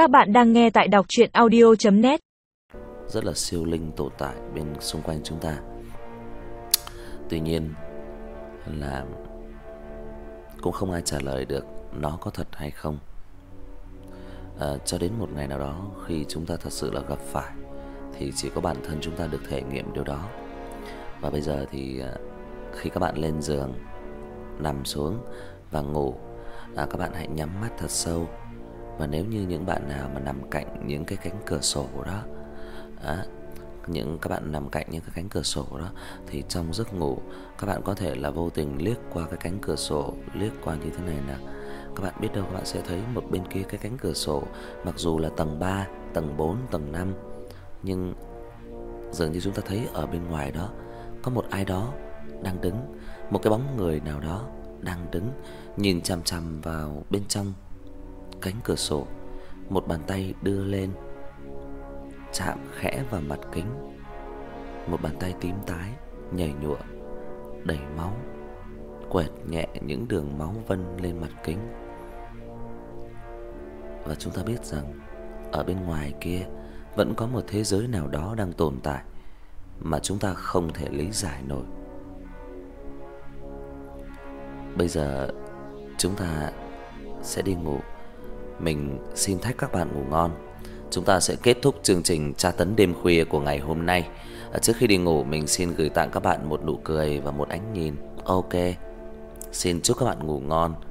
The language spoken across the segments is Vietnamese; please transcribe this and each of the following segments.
Các bạn đang nghe tại đọc chuyện audio.net rất là siêu linh tồn tại bên xung quanh chúng ta. Tuy nhiên là cũng không ai trả lời được nó có thật hay không. À, cho đến một ngày nào đó khi chúng ta thật sự là gặp phải thì chỉ có bản thân chúng ta được thể nghiệm điều đó. Và bây giờ thì à, khi các bạn lên giường nằm xuống và ngủ, à, các bạn hãy nhắm mắt thật sâu. Và nếu như những bạn nào mà nằm cạnh những cái cánh cửa sổ đó, à, những các bạn nằm cạnh những cái cánh cửa sổ đó thì trong giấc ngủ các bạn có thể là vô tình liếc qua cái cánh cửa sổ, liếc qua như thế này nè. Các bạn biết đâu các bạn sẽ thấy một bên kia cái cánh cửa sổ, mặc dù là tầng 3, tầng 4, tầng 5 nhưng dường như chúng ta thấy ở bên ngoài đó có một ai đó đang đứng, một cái bóng người nào đó đang đứng nhìn chằm chằm vào bên trong cánh cửa sổ. Một bàn tay đưa lên chạm khẽ vào mặt kính. Một bàn tay tím tái nhảy nhụa đầy máu, quẹt nhẹ những đường máu vân lên mặt kính. Và chúng ta biết rằng ở bên ngoài kia vẫn có một thế giới nào đó đang tồn tại mà chúng ta không thể lý giải nổi. Bây giờ chúng ta sẽ đi ngủ. Mình xin thách các bạn ngủ ngon. Chúng ta sẽ kết thúc chương trình tra tấn đêm khuya của ngày hôm nay. À, trước khi đi ngủ mình xin gửi tặng các bạn một nụ cười và một ánh nhìn. Ok. Xin chúc các bạn ngủ ngon.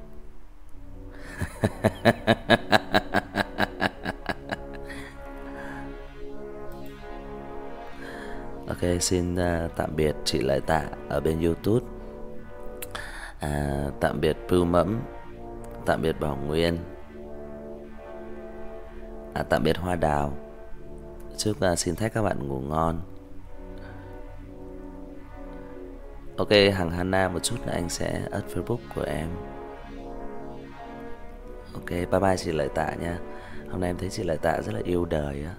Ok, xin uh, tạm biệt chị Lại Tạ ở bên YouTube. À, tạm biệt Pưu Mẫm, tạm biệt Bảo Nguyên. À, tạm biệt Hoa Đào. Chúc à, xin phép các bạn ngủ ngon. Ok, hàng Hana một chút là anh sẽ ấn Facebook của em. Ok, bye bye chị Lợi Tạ nha. Hôm nay em thấy chị Lợi Tạ rất là yêu đời á.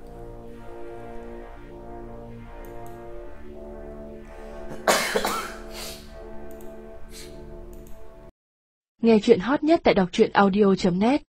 Nghe chuyện hot nhất tại đọc truyện audio.net